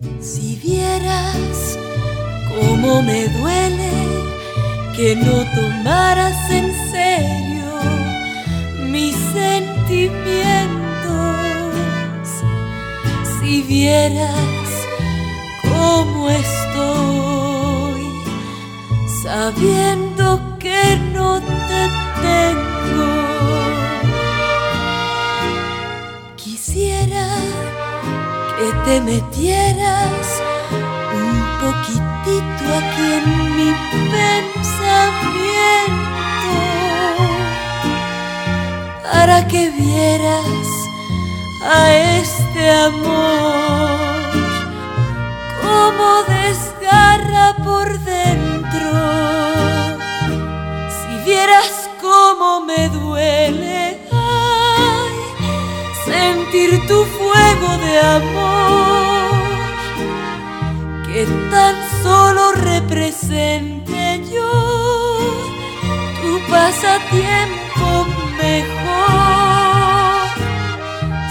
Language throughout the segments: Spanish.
Si vieras cómo me duele que no tomaras en serio mis sentimientos. Si vieras cómo estoy sabiendo que no te tengo. Te metieras un poquitito aquí en mi pensamiento para que vieras a este amor como desgarra por dentro. Si vieras cómo me duele sentir tu fuego de amor que tan solo represente yo tu pasatiempo mejor.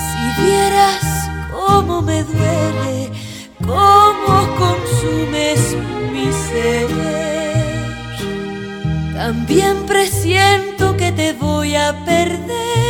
Si vieras cómo me duele, cómo consumes mi ser. También presiento que te voy a perder,